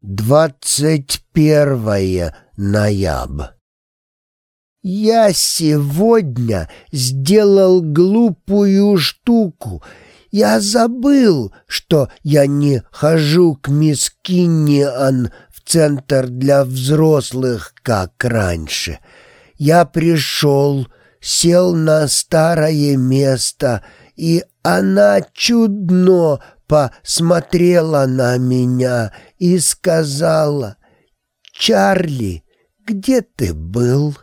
Двадцать первое ноября. Я сегодня сделал глупую штуку. Я забыл, что я не хожу к мисс Кинниан в центр для взрослых, как раньше. Я пришел, сел на старое место, и она чудно посмотрела на меня и сказала, «Чарли, где ты был?»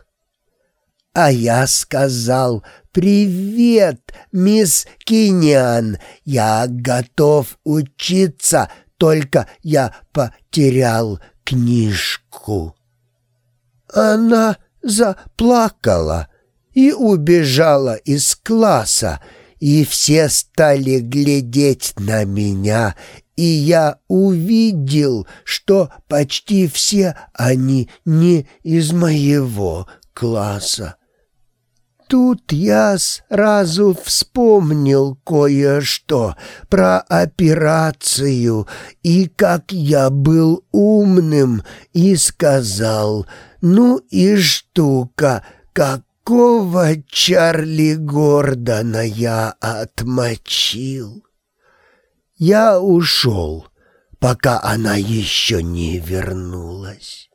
А я сказал, «Привет, мисс Киниан, я готов учиться, только я потерял книжку». Она заплакала и убежала из класса, и все стали глядеть на меня, и я увидел, что почти все они не из моего класса. Тут я сразу вспомнил кое-что про операцию, и как я был умным, и сказал, ну и штука, как Какого Чарли Гордона я отмочил? Я ушел, пока она еще не вернулась.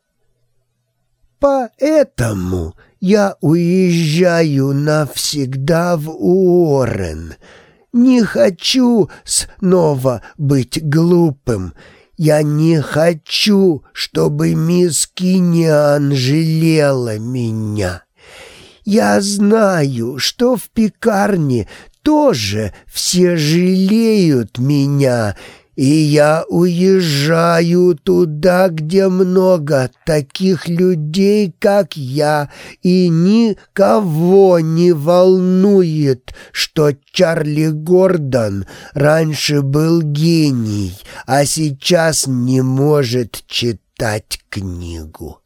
Поэтому я уезжаю навсегда в Уоррен. Не хочу снова быть глупым. Я не хочу, чтобы мисс Киниан жалела меня. Я знаю, что в пекарне тоже все жалеют меня, и я уезжаю туда, где много таких людей, как я, и никого не волнует, что Чарли Гордон раньше был гений, а сейчас не может читать книгу.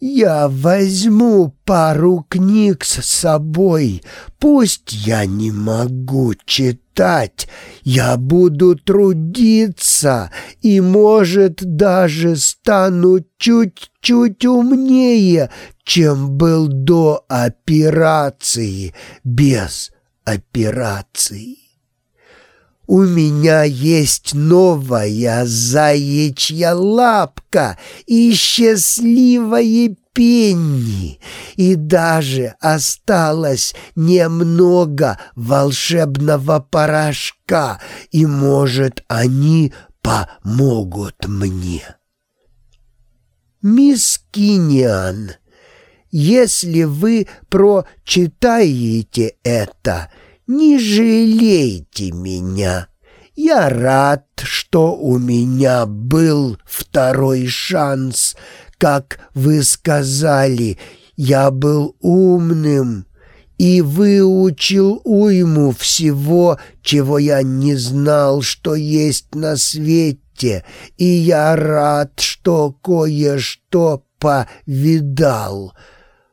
Я возьму пару книг с собой. Пусть я не могу читать, я буду трудиться и, может, даже стану чуть-чуть умнее, чем был до операции, без операции. У меня есть новая заячья лапка и счастливая пенни, и даже осталось немного волшебного порошка, и, может, они помогут мне. Мисс Киниан, если вы прочитаете это, не жалейте меня. Я рад, что у меня был второй шанс. Как вы сказали, я был умным и выучил уйму всего, чего я не знал, что есть на свете, и я рад, что кое-что повидал».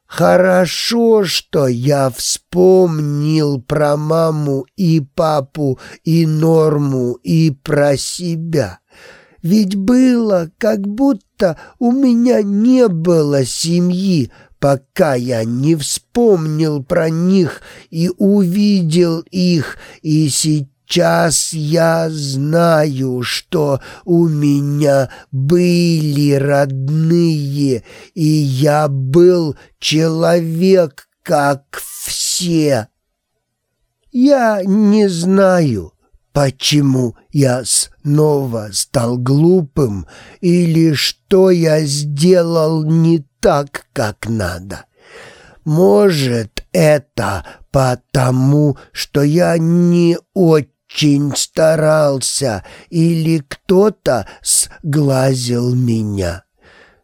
Хорошо, что я вспомнил про маму и папу, и Норму, и про себя. Ведь было, как будто у меня не было семьи, пока я не вспомнил про них и увидел их, и сейчас Сейчас я знаю, что у меня были родные, и я был человек, как все. Я не знаю, почему я снова стал глупым или что я сделал не так, как надо. Может, это потому, что я не очень очень старался или кто-то сглазил меня.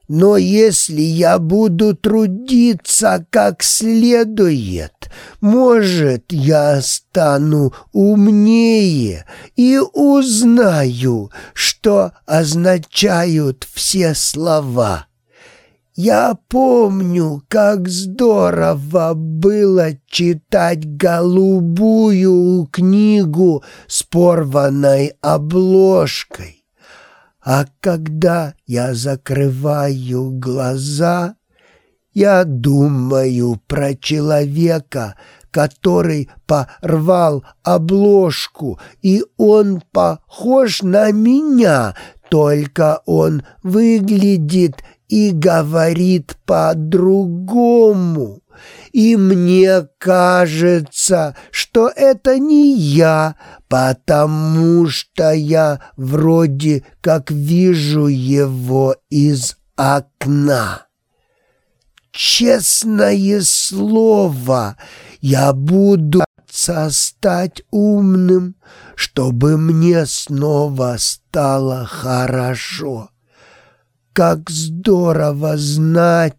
Но если я буду трудиться как следует, может, я стану умнее и узнаю, что означают все слова». Я помню, как здорово было читать голубую книгу с порванной обложкой. А когда я закрываю глаза, я думаю про человека, который порвал обложку, и он похож на меня, только он выглядит и говорит по-другому. И мне кажется, что это не я, потому что я вроде как вижу его из окна. Честное слово, я буду стать умным, чтобы мне снова стало хорошо. Как здорово знать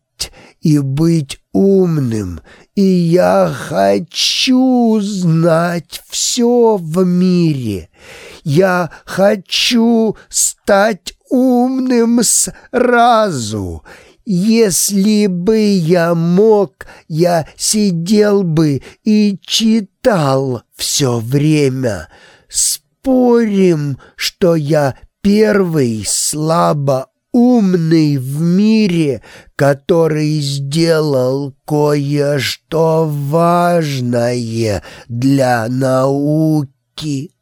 и быть умным, и я хочу знать все в мире. Я хочу стать умным сразу. Если бы я мог, я сидел бы и читал все время. Спорим, что я первый слабо умный в мире, который сделал кое-что важное для науки.